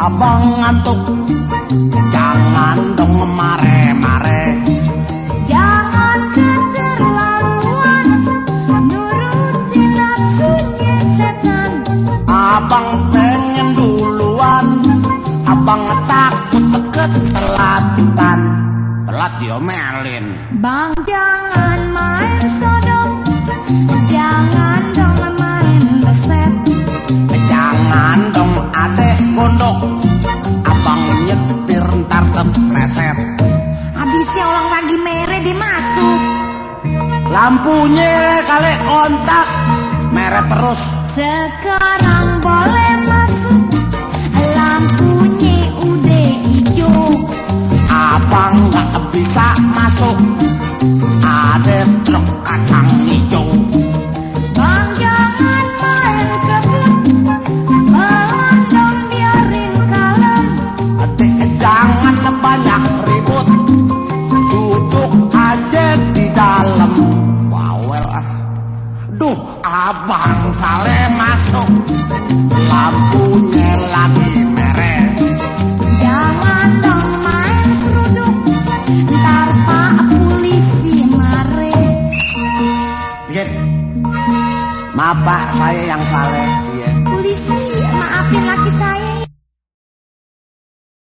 abang ngantuk. Jangan dong mare-mare Jangan keterlaluan Nuruti nafsunya setan Abang pengen duluan. Abang takut teket telatan Telat diomelin. Bang jangan main sodom. Jangan dong main beset Jangan dong Lampunya kali kontak Meret terus. Sekarang boleh masuk Lampunya udah hijau. Abang gak bisa masuk Ada truk kacang abang sale masuk. Lampunya lagi merah. Jangan dong main seruduk. Ntar pak polisi Git Maaf pak saya yang saleh